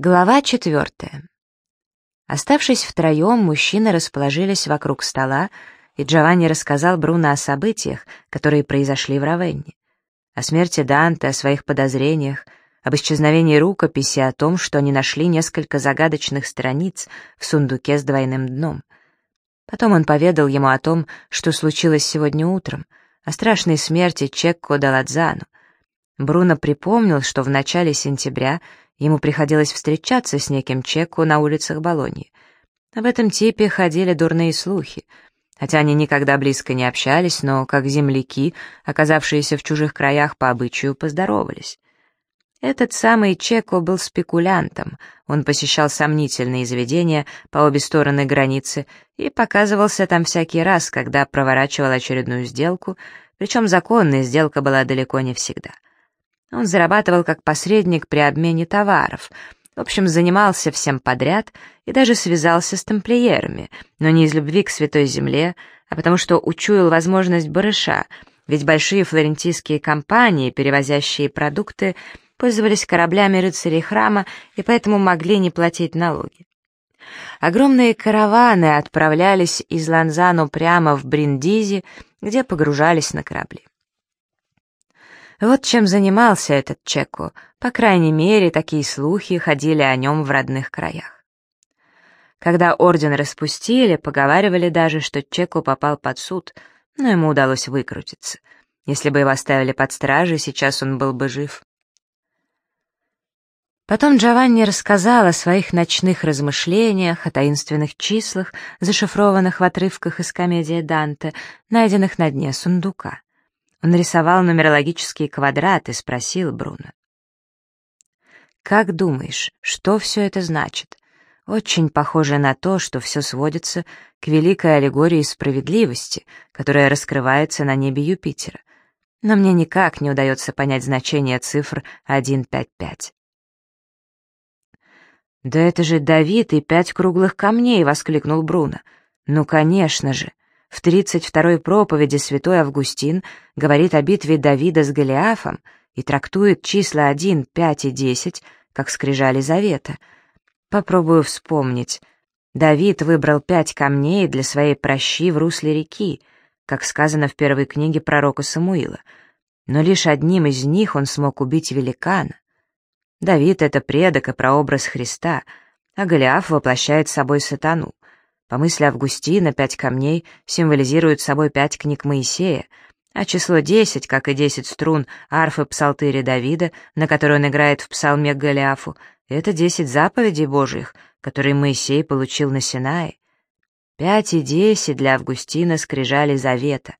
Глава четвертая. Оставшись втроем, мужчины расположились вокруг стола, и Джованни рассказал Бруно о событиях, которые произошли в Равенне. О смерти Данте, о своих подозрениях, об исчезновении рукописи, о том, что они нашли несколько загадочных страниц в сундуке с двойным дном. Потом он поведал ему о том, что случилось сегодня утром, о страшной смерти Чекко Даладзану. Бруно припомнил, что в начале сентября Ему приходилось встречаться с неким Чеку на улицах Болоньи. Об этом типе ходили дурные слухи. Хотя они никогда близко не общались, но, как земляки, оказавшиеся в чужих краях по обычаю, поздоровались. Этот самый Чеко был спекулянтом, он посещал сомнительные заведения по обе стороны границы и показывался там всякий раз, когда проворачивал очередную сделку, причем законная сделка была далеко не всегда — он зарабатывал как посредник при обмене товаров. В общем, занимался всем подряд и даже связался с тамплиерами, но не из любви к Святой Земле, а потому что учуял возможность барыша, ведь большие флорентийские компании, перевозящие продукты, пользовались кораблями рыцарей храма и поэтому могли не платить налоги. Огромные караваны отправлялись из Ланзано прямо в Бриндизи, где погружались на корабли. Вот чем занимался этот Чеку, по крайней мере, такие слухи ходили о нем в родных краях. Когда орден распустили, поговаривали даже, что Чеку попал под суд, но ему удалось выкрутиться. Если бы его оставили под стражей, сейчас он был бы жив. Потом Джованни рассказал о своих ночных размышлениях, о таинственных числах, зашифрованных в отрывках из комедии Данте, найденных на дне сундука. Он рисовал нумерологические квадраты, спросил Бруно. «Как думаешь, что все это значит?» Очень похоже на то, что все сводится к великой аллегории справедливости, которая раскрывается на небе Юпитера. Но мне никак не удается понять значение цифр 155. «Да это же Давид и пять круглых камней!» — воскликнул Бруно. «Ну, конечно же! В 32-й проповеди святой Августин говорит о битве Давида с Голиафом и трактует числа 1, 5 и 10 как скрижали завета. Попробую вспомнить. Давид выбрал пять камней для своей прощи в русле реки, как сказано в первой книге пророка Самуила. Но лишь одним из них он смог убить великана. Давид — это предок и прообраз Христа, а Голиаф воплощает собой сатану. По мысли Августина, пять камней символизируют собой пять книг Моисея, а число десять, как и десять струн арфы псалтыри Давида, на которой он играет в псалме Голиафу, это десять заповедей Божьих, которые Моисей получил на Синае. Пять и десять для Августина скрижали завета,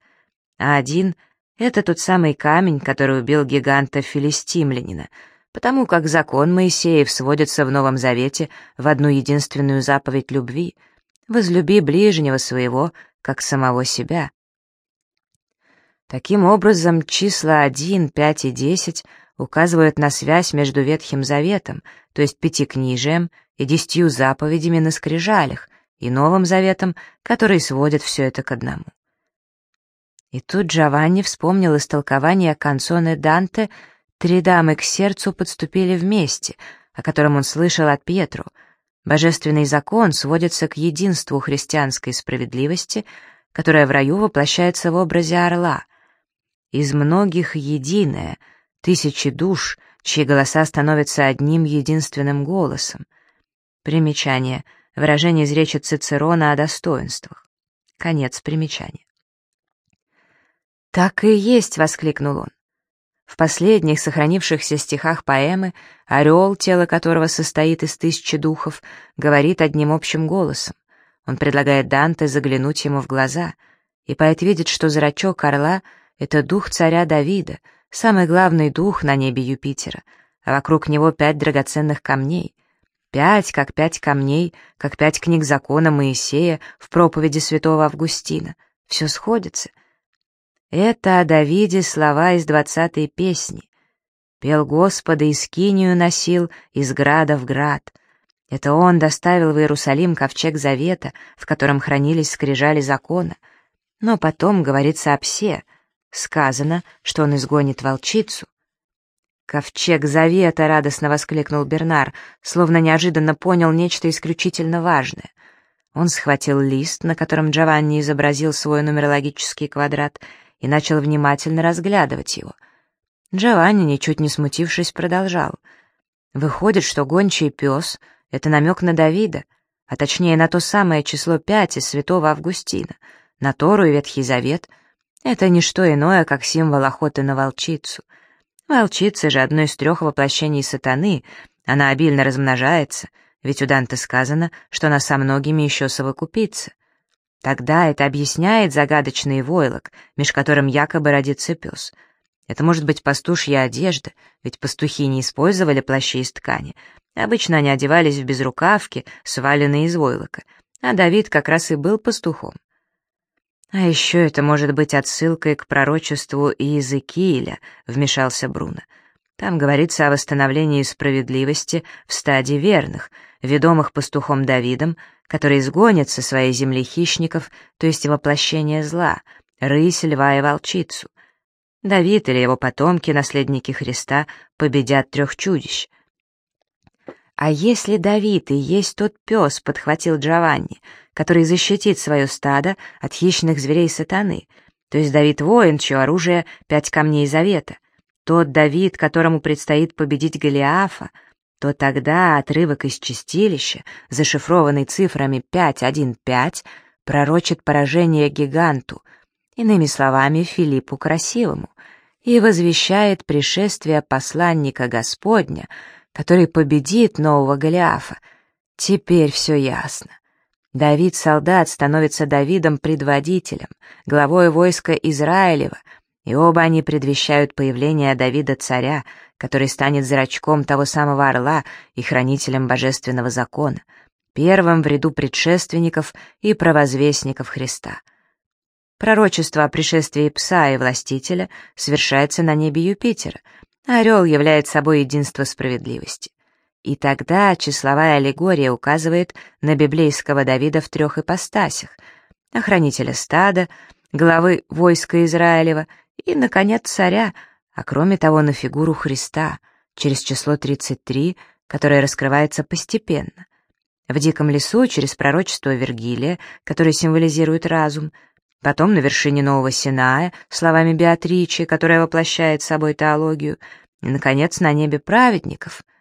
а один — это тот самый камень, который убил гиганта филистимлянина, потому как закон Моисеев сводится в Новом Завете в одну единственную заповедь любви — возлюби ближнего своего, как самого себя. Таким образом, числа 1, 5 и 10 указывают на связь между Ветхим Заветом, то есть Пятикнижием, и десятью заповедями на скрижалях, и Новым Заветом, который сводит все это к одному. И тут Джованни вспомнил истолкование канцоны Данте «Три дамы к сердцу подступили вместе», о котором он слышал от Пьетро — Божественный закон сводится к единству христианской справедливости, которая в раю воплощается в образе орла. Из многих единое, тысячи душ, чьи голоса становятся одним единственным голосом. Примечание. Выражение из речи Цицерона о достоинствах. Конец примечания. «Так и есть!» — воскликнул он. В последних сохранившихся стихах поэмы орел, тело которого состоит из тысячи духов, говорит одним общим голосом. Он предлагает Данте заглянуть ему в глаза, и поэт видит, что зрачок орла — это дух царя Давида, самый главный дух на небе Юпитера, а вокруг него пять драгоценных камней. Пять, как пять камней, как пять книг закона Моисея в проповеди святого Августина. Все сходится — это о Давиде слова из двадцатой песни. Пел Господа и скинию носил из града в град. Это он доставил в Иерусалим ковчег завета, в котором хранились скрижали закона. Но потом говорится о псе. Сказано, что он изгонит волчицу. «Ковчег Завета!» — радостно воскликнул Бернар, словно неожиданно понял нечто исключительно важное. Он схватил лист, на котором Джованни изобразил свой нумерологический квадрат, и начал внимательно разглядывать его. Джованни, ничуть не смутившись, продолжал. «Выходит, что гончий пес — это намек на Давида, а точнее на то самое число пять из святого Августина, на Тору и Ветхий Завет. Это не что иное, как символ охоты на волчицу — Волчица же одно из трех воплощений сатаны, она обильно размножается, ведь у Данте сказано, что она со многими еще совокупится. Тогда это объясняет загадочный войлок, меж которым якобы родится пес. Это может быть пастушья одежда, ведь пастухи не использовали плащи из ткани. Обычно они одевались в безрукавки, сваленные из войлока, а Давид как раз и был пастухом. «А еще это может быть отсылкой к пророчеству Иезекииля», — вмешался Бруно. «Там говорится о восстановлении справедливости в стаде верных, ведомых пастухом Давидом, который изгонит со своей земли хищников, то есть воплощение зла, рысь, льва и волчицу. Давид или его потомки, наследники Христа, победят трех чудищ». «А если Давид и есть тот пес», — подхватил Джованни, — который защитит свое стадо от хищных зверей сатаны, то есть Давид воин, чье оружие — пять камней завета, тот Давид, которому предстоит победить Голиафа, то тогда отрывок из чистилища, зашифрованный цифрами 5.1.5, пророчит поражение гиганту, иными словами, Филиппу Красивому, и возвещает пришествие посланника Господня, который победит нового Голиафа. Теперь все ясно. Давид-солдат становится Давидом-предводителем, главой войска Израилева, и оба они предвещают появление Давида-царя, который станет зрачком того самого орла и хранителем божественного закона, первым в ряду предшественников и провозвестников Христа. Пророчество о пришествии пса и властителя совершается на небе Юпитера, а орел является собой единство справедливости. И тогда числовая аллегория указывает на библейского Давида в трех ипостасях — охранителя стада, главы войска Израилева и, наконец, царя, а кроме того на фигуру Христа через число 33, которое раскрывается постепенно. В диком лесу через пророчество Вергилия, которое символизирует разум, потом на вершине Нового Синая, словами Беатричи, которая воплощает собой теологию, и, наконец, на небе праведников —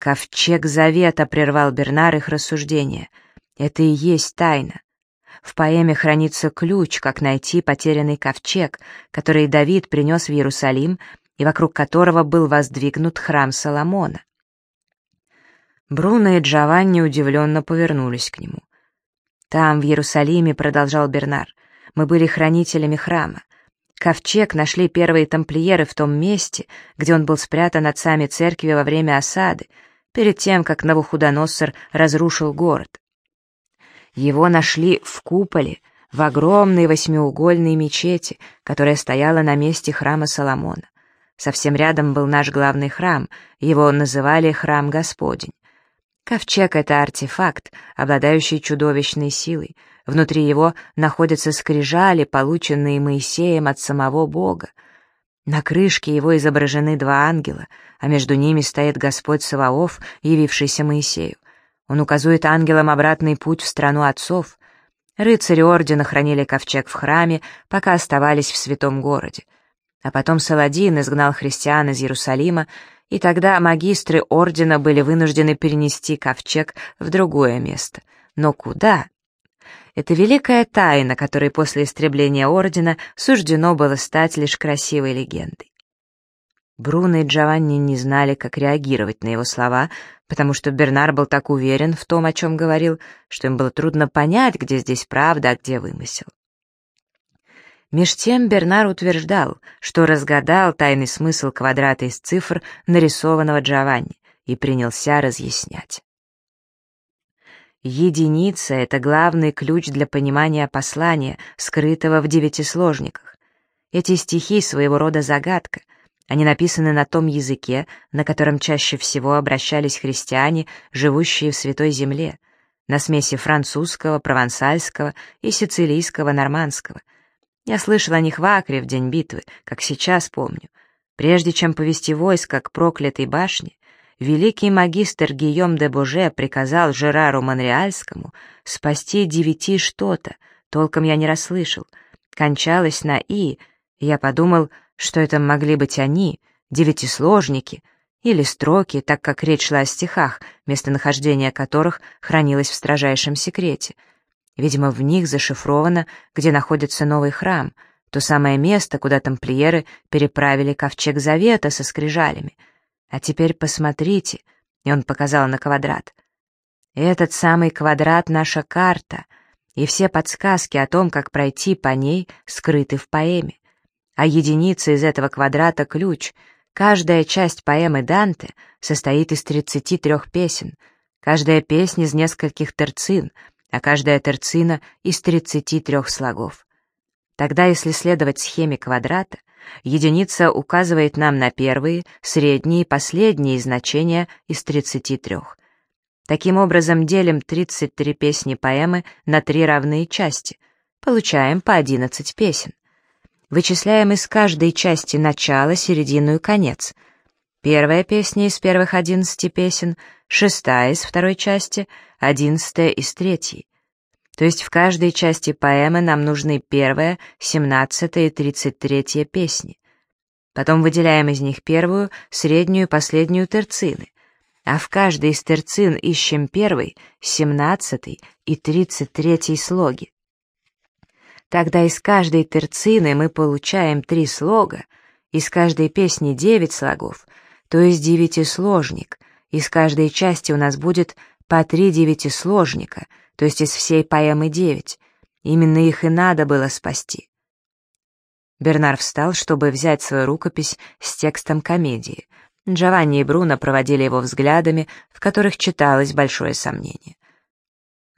«Ковчег завета», — прервал Бернар их рассуждение. «Это и есть тайна. В поэме хранится ключ, как найти потерянный ковчег, который Давид принес в Иерусалим и вокруг которого был воздвигнут храм Соломона». Бруно и Джованни удивленно повернулись к нему. «Там, в Иерусалиме, — продолжал Бернар, — мы были хранителями храма. Ковчег нашли первые тамплиеры в том месте, где он был спрятан отцами церкви во время осады, перед тем, как Навуходоносор разрушил город. Его нашли в куполе, в огромной восьмиугольной мечети, которая стояла на месте храма Соломона. Совсем рядом был наш главный храм, его называли «Храм Господень». Ковчег — это артефакт, обладающий чудовищной силой. Внутри его находятся скрижали, полученные Моисеем от самого Бога. На крышке его изображены два ангела, а между ними стоит Господь Саваоф, явившийся Моисею. Он указывает ангелам обратный путь в страну отцов. Рыцари ордена хранили ковчег в храме, пока оставались в святом городе. А потом Саладин изгнал христиан из Иерусалима, и тогда магистры ордена были вынуждены перенести ковчег в другое место. Но куда? Это великая тайна, которой после истребления Ордена суждено было стать лишь красивой легендой. Бруно и Джованни не знали, как реагировать на его слова, потому что Бернар был так уверен в том, о чем говорил, что им было трудно понять, где здесь правда, а где вымысел. Меж тем Бернар утверждал, что разгадал тайный смысл квадрата из цифр, нарисованного Джованни, и принялся разъяснять. Единица — это главный ключ для понимания послания, скрытого в девятисложниках. Эти стихи — своего рода загадка. Они написаны на том языке, на котором чаще всего обращались христиане, живущие в Святой Земле, на смеси французского, провансальского и сицилийского нормандского. Я слышал о них в Акре в день битвы, как сейчас помню. Прежде чем повести войско к проклятой башне, великий магистр Гийом де Боже приказал Жерару Монреальскому спасти девяти что-то, толком я не расслышал, кончалось на «и», я подумал, что это могли быть они, девятисложники, или строки, так как речь шла о стихах, местонахождение которых хранилось в строжайшем секрете. Видимо, в них зашифровано, где находится новый храм, то самое место, куда тамплиеры переправили ковчег завета со скрижалями. А теперь посмотрите, и он показал на квадрат. Этот самый квадрат — наша карта, и все подсказки о том, как пройти по ней, скрыты в поэме. А единица из этого квадрата — ключ — Каждая часть поэмы Данте состоит из 33 песен, каждая песня из нескольких терцин, а каждая терцина из 33 слогов. Тогда, если следовать схеме квадрата, единица указывает нам на первые, средние и последние значения из 33. Таким образом, делим 33 песни поэмы на три равные части, получаем по 11 песен вычисляем из каждой части начало, середину и конец. Первая песня из первых одиннадцати песен, шестая из второй части, одиннадцатая из третьей. То есть в каждой части поэмы нам нужны первая, семнадцатая и тридцать третья песни. Потом выделяем из них первую, среднюю и последнюю терцины, а в каждой из терцин ищем первый, семнадцатый и тридцать третий слоги. Тогда из каждой терцины мы получаем три слога, из каждой песни девять слогов, то есть девятисложник, из каждой части у нас будет по три девятисложника, то есть из всей поэмы девять. Именно их и надо было спасти. Бернар встал, чтобы взять свою рукопись с текстом комедии. Джованни и Бруно проводили его взглядами, в которых читалось большое сомнение.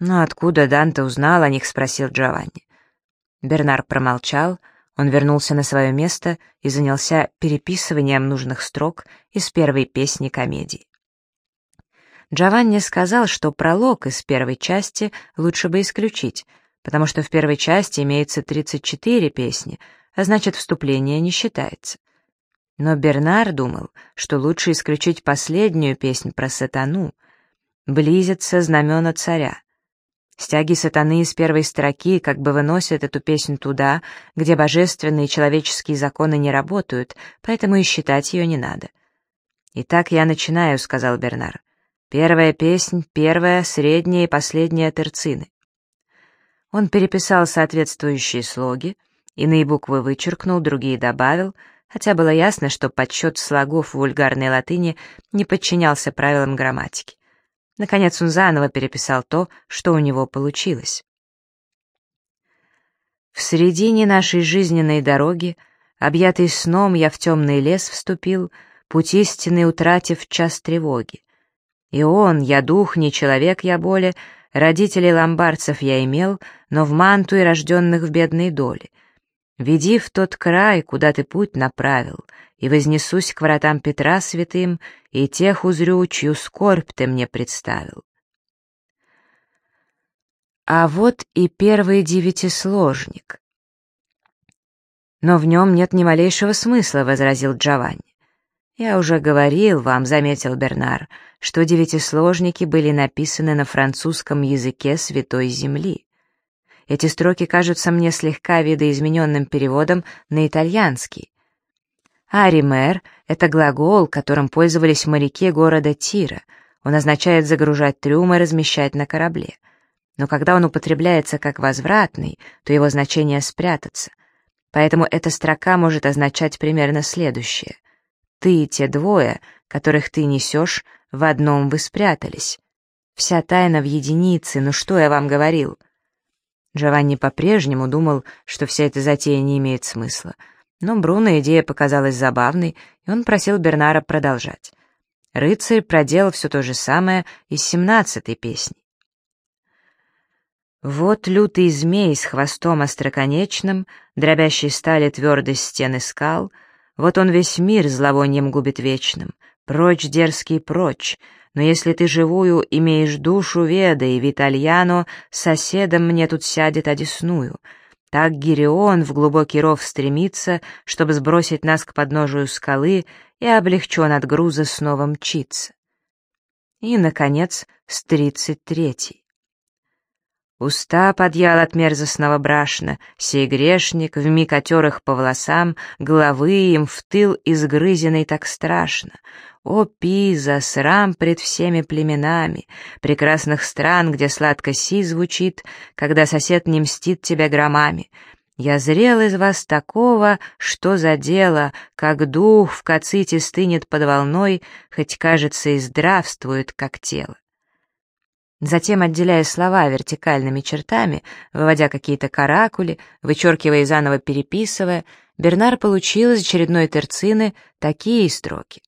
«Но «Ну, откуда Данте узнал о них?» — спросил Джованни. Бернар промолчал, он вернулся на свое место и занялся переписыванием нужных строк из первой песни комедии. Джованни сказал, что пролог из первой части лучше бы исключить, потому что в первой части имеется 34 песни, а значит, вступление не считается. Но Бернар думал, что лучше исключить последнюю песнь про сатану. «Близятся знамена царя». Стяги сатаны из первой строки как бы выносят эту песню туда, где божественные человеческие законы не работают, поэтому и считать ее не надо. «Итак, я начинаю», — сказал Бернар. «Первая песнь, первая, средняя и последняя терцины». Он переписал соответствующие слоги, иные буквы вычеркнул, другие добавил, хотя было ясно, что подсчет слогов в вульгарной латыни не подчинялся правилам грамматики. Наконец он заново переписал то, что у него получилось. В середине нашей жизненной дороги, объятый сном, я в темный лес вступил, путь истины утратив час тревоги. И он, я дух, не человек я более, родителей ломбардцев я имел, но в манту и рожденных в бедной доле. Веди в тот край, куда ты путь направил, и вознесусь к вратам Петра святым, и тех узрю, чью скорбь ты мне представил. А вот и первый девятисложник. Но в нем нет ни малейшего смысла, — возразил Джованни. «Я уже говорил вам», — заметил Бернар, «что девятисложники были написаны на французском языке Святой Земли. Эти строки кажутся мне слегка видоизмененным переводом на итальянский. Аример — это глагол, которым пользовались моряки города Тира. Он означает загружать трюмы и размещать на корабле. Но когда он употребляется как возвратный, то его значение спрятаться. Поэтому эта строка может означать примерно следующее. «Ты и те двое, которых ты несешь, в одном вы спрятались. Вся тайна в единице, ну что я вам говорил?» Джованни по-прежнему думал, что вся эта затея не имеет смысла — но Бруно идея показалась забавной, и он просил Бернара продолжать. Рыцарь проделал все то же самое и с семнадцатой песней. Вот лютый змей с хвостом остроконечным, дробящий стали твердость стены скал, вот он весь мир зловонием губит вечным, прочь, дерзкий, прочь, но если ты живую имеешь душу, ведай, Витальяно, соседом мне тут сядет одесную — Так Гирион в глубокий ров стремится, чтобы сбросить нас к подножию скалы и облегчен от груза снова мчиться. И, наконец, с тридцать третий. Уста подъял от мерзостного брашна, сей грешник, вмиг отерых по волосам, головы им в тыл изгрызенный так страшно. О, Пиза, срам пред всеми племенами, прекрасных стран, где сладко си звучит, когда сосед не мстит тебя громами. Я зрел из вас такого, что за дело, как дух в каците стынет под волной, хоть, кажется, и здравствует, как тело. Затем, отделяя слова вертикальными чертами, выводя какие-то каракули, вычеркивая и заново переписывая, Бернар получил из очередной терцины такие строки.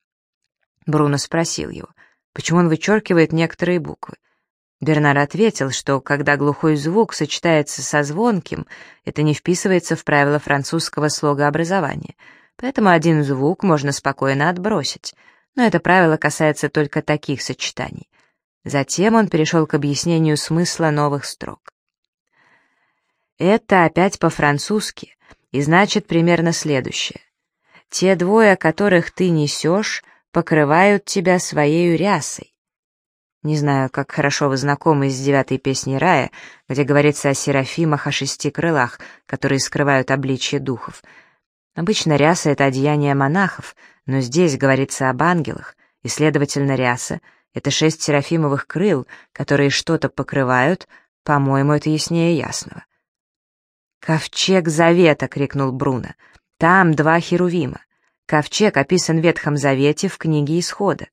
Бруно спросил его, почему он вычеркивает некоторые буквы. Бернар ответил, что когда глухой звук сочетается со звонким, это не вписывается в правила французского слогообразования, поэтому один звук можно спокойно отбросить, но это правило касается только таких сочетаний. Затем он перешел к объяснению смысла новых строк. Это опять по-французски и значит примерно следующее. Те двое, которых ты несешь, покрывают тебя своей рясой. Не знаю, как хорошо вы знакомы с девятой песней рая, где говорится о серафимах о шести крылах, которые скрывают обличье духов. Обычно ряса — это одеяние монахов, но здесь говорится об ангелах, и, следовательно, ряса — это шесть серафимовых крыл, которые что-то покрывают, по-моему, это яснее ясного. «Ковчег Завета!» — крикнул Бруно. «Там два херувима. Ковчег описан в Ветхом Завете в книге Исхода.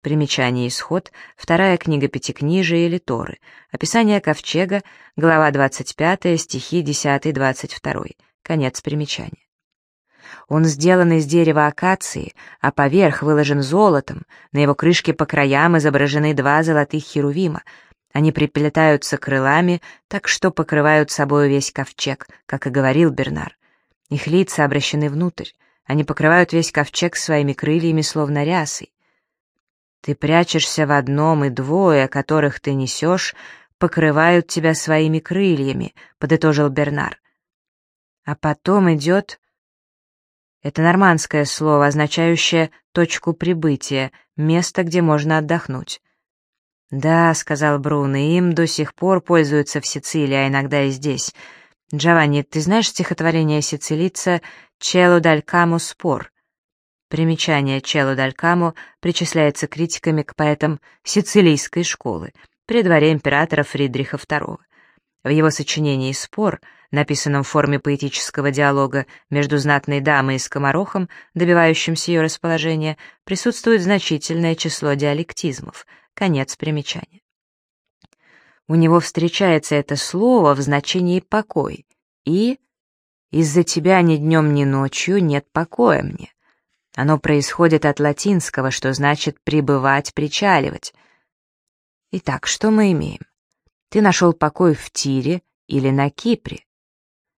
Примечание «Исход», вторая книга Пятикнижия или Торы. Описание ковчега, глава 25, стихи 10-22. Конец примечания. Он сделан из дерева акации, а поверх выложен золотом, на его крышке по краям изображены два золотых херувима. Они приплетаются крылами, так что покрывают собой весь ковчег, как и говорил Бернар. Их лица обращены внутрь, они покрывают весь ковчег своими крыльями, словно рясой. Ты прячешься в одном, и двое, которых ты несешь, покрывают тебя своими крыльями, подытожил Бернар. А потом идет это нормандское слово, означающее «точку прибытия», место, где можно отдохнуть. «Да», — сказал Бруно, — «им до сих пор пользуются в Сицилии, а иногда и здесь. Джованни, ты знаешь стихотворение сицилийца «Чело даль спор»?» Примечание «Чело даль камо» причисляется критиками к поэтам сицилийской школы при дворе императора Фридриха II. В его сочинении «Спор», написанном в форме поэтического диалога между знатной дамой и скоморохом, добивающимся ее расположения, присутствует значительное число диалектизмов. Конец примечания. У него встречается это слово в значении «покой» и «из-за тебя ни днем, ни ночью нет покоя мне». Оно происходит от латинского, что значит «пребывать, причаливать». Итак, что мы имеем? Ты нашел покой в Тире или на Кипре.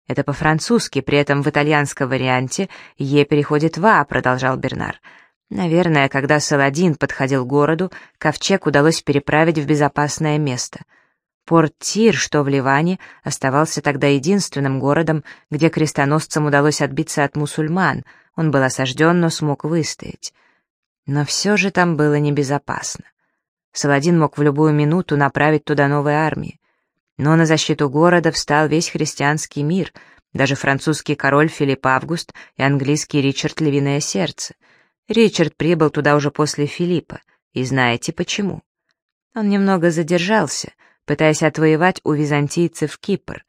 Это по-французски, при этом в итальянском варианте «е» переходит в «а», продолжал Бернар. Наверное, когда Саладин подходил к городу, ковчег удалось переправить в безопасное место. Порт Тир, что в Ливане, оставался тогда единственным городом, где крестоносцам удалось отбиться от мусульман. Он был осажден, но смог выстоять. Но все же там было небезопасно. Саладин мог в любую минуту направить туда новые армии. Но на защиту города встал весь христианский мир, даже французский король Филипп Август и английский Ричард Львиное Сердце. Ричард прибыл туда уже после Филиппа, и знаете почему? Он немного задержался, пытаясь отвоевать у византийцев Кипр.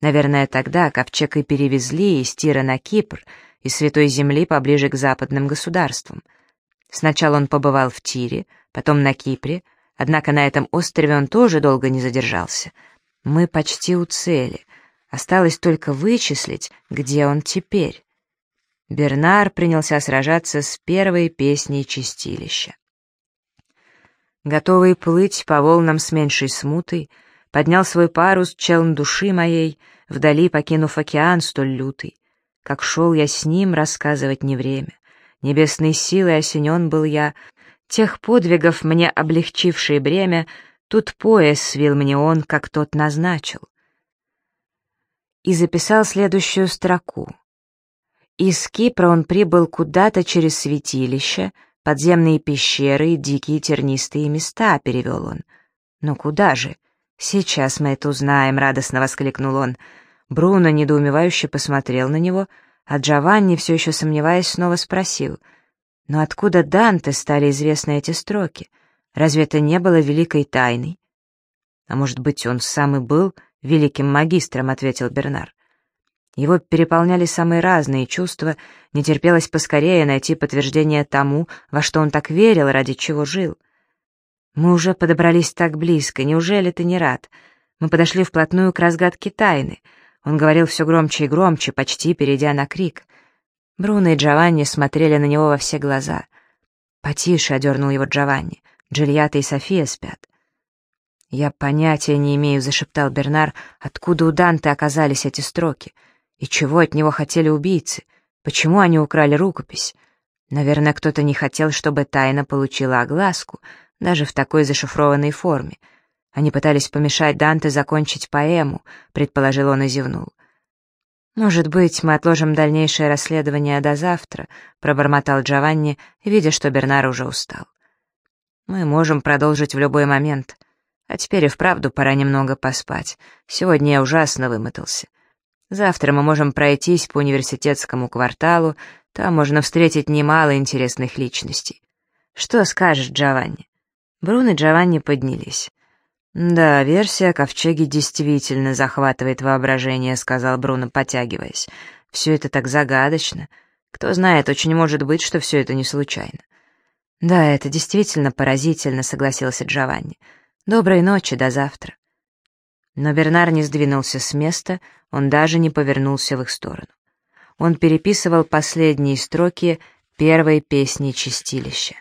Наверное, тогда ковчег и перевезли из Тира на Кипр, из Святой Земли поближе к западным государствам. Сначала он побывал в Тире, потом на Кипре, однако на этом острове он тоже долго не задержался. Мы почти у цели. Осталось только вычислить, где он теперь. Бернар принялся сражаться с первой песней чистилища. Готовый плыть по волнам с меньшей смутой, поднял свой парус челн души моей, вдали покинув океан столь лютый. Как шел я с ним, рассказывать не время. Небесной силой осенен был я, Тех подвигов, мне облегчившие бремя, Тут пояс свил мне он, как тот назначил. и записал следующую строку. Из Кипра он прибыл куда-то через святилище, подземные пещеры, дикие тернистые места, перевел он. Но куда же? Сейчас мы это узнаем, радостно воскликнул он. Бруно недоумевающе посмотрел на него, а Джованни, все еще сомневаясь, снова спросил. «Но откуда Данте стали известны эти строки? Разве это не было великой тайной?» «А может быть, он сам и был великим магистром», — ответил Бернар. Его переполняли самые разные чувства, не терпелось поскорее найти подтверждение тому, во что он так верил, ради чего жил. «Мы уже подобрались так близко, неужели ты не рад? Мы подошли вплотную к разгадке тайны». Он говорил все громче и громче, почти перейдя на крик. Бруно и Джованни смотрели на него во все глаза. «Потише», — одернул его Джованни. «Джильята и София спят». «Я понятия не имею», — зашептал Бернар, — «откуда у Данте оказались эти строки? И чего от него хотели убийцы? Почему они украли рукопись? Наверное, кто-то не хотел, чтобы тайна получила огласку, даже в такой зашифрованной форме. Они пытались помешать Данте закончить поэму», — предположил он и зевнул. «Может быть, мы отложим дальнейшее расследование до завтра», — пробормотал Джованни, видя, что Бернар уже устал. «Мы можем продолжить в любой момент. А теперь и вправду пора немного поспать. Сегодня я ужасно вымотался. Завтра мы можем пройтись по университетскому кварталу, там можно встретить немало интересных личностей. Что скажешь, Джованни?» Брун и Джованни поднялись. «Да, версия о ковчеге действительно захватывает воображение», — сказал Бруно, потягиваясь. «Все это так загадочно. Кто знает, очень может быть, что все это не случайно». «Да, это действительно поразительно», — согласился Джованни. «Доброй ночи, до завтра». Но Бернар не сдвинулся с места, он даже не повернулся в их сторону. Он переписывал последние строки первой песни «Чистилища».